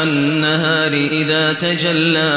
والنهار إذا تجلى